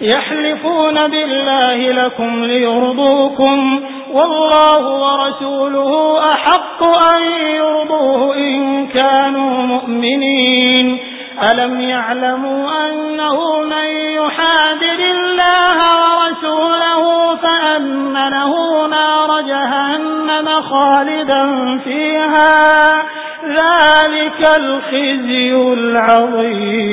يحلفون بالله لكم ليرضوكم والله ورسوله أحق أن يرضوه إن كانوا مؤمنين. ألم يعلموا أنه من يحادر الله ورسوله فأن له نار جهنم خالدا فيها؟ ذلك الخزي العظيم.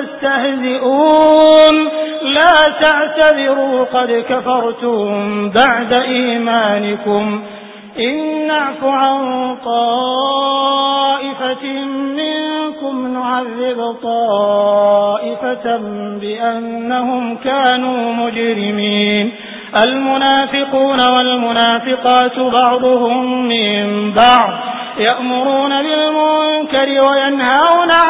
تستهزئون. لا تعتذروا قد كفرتم بعد إيمانكم. إن نعف عن طائفة منكم نعذب طائفة بأنهم كانوا مجرمين. المنافقون والمنافقات بعضهم من بعض يأمرون بالمنكر وينهون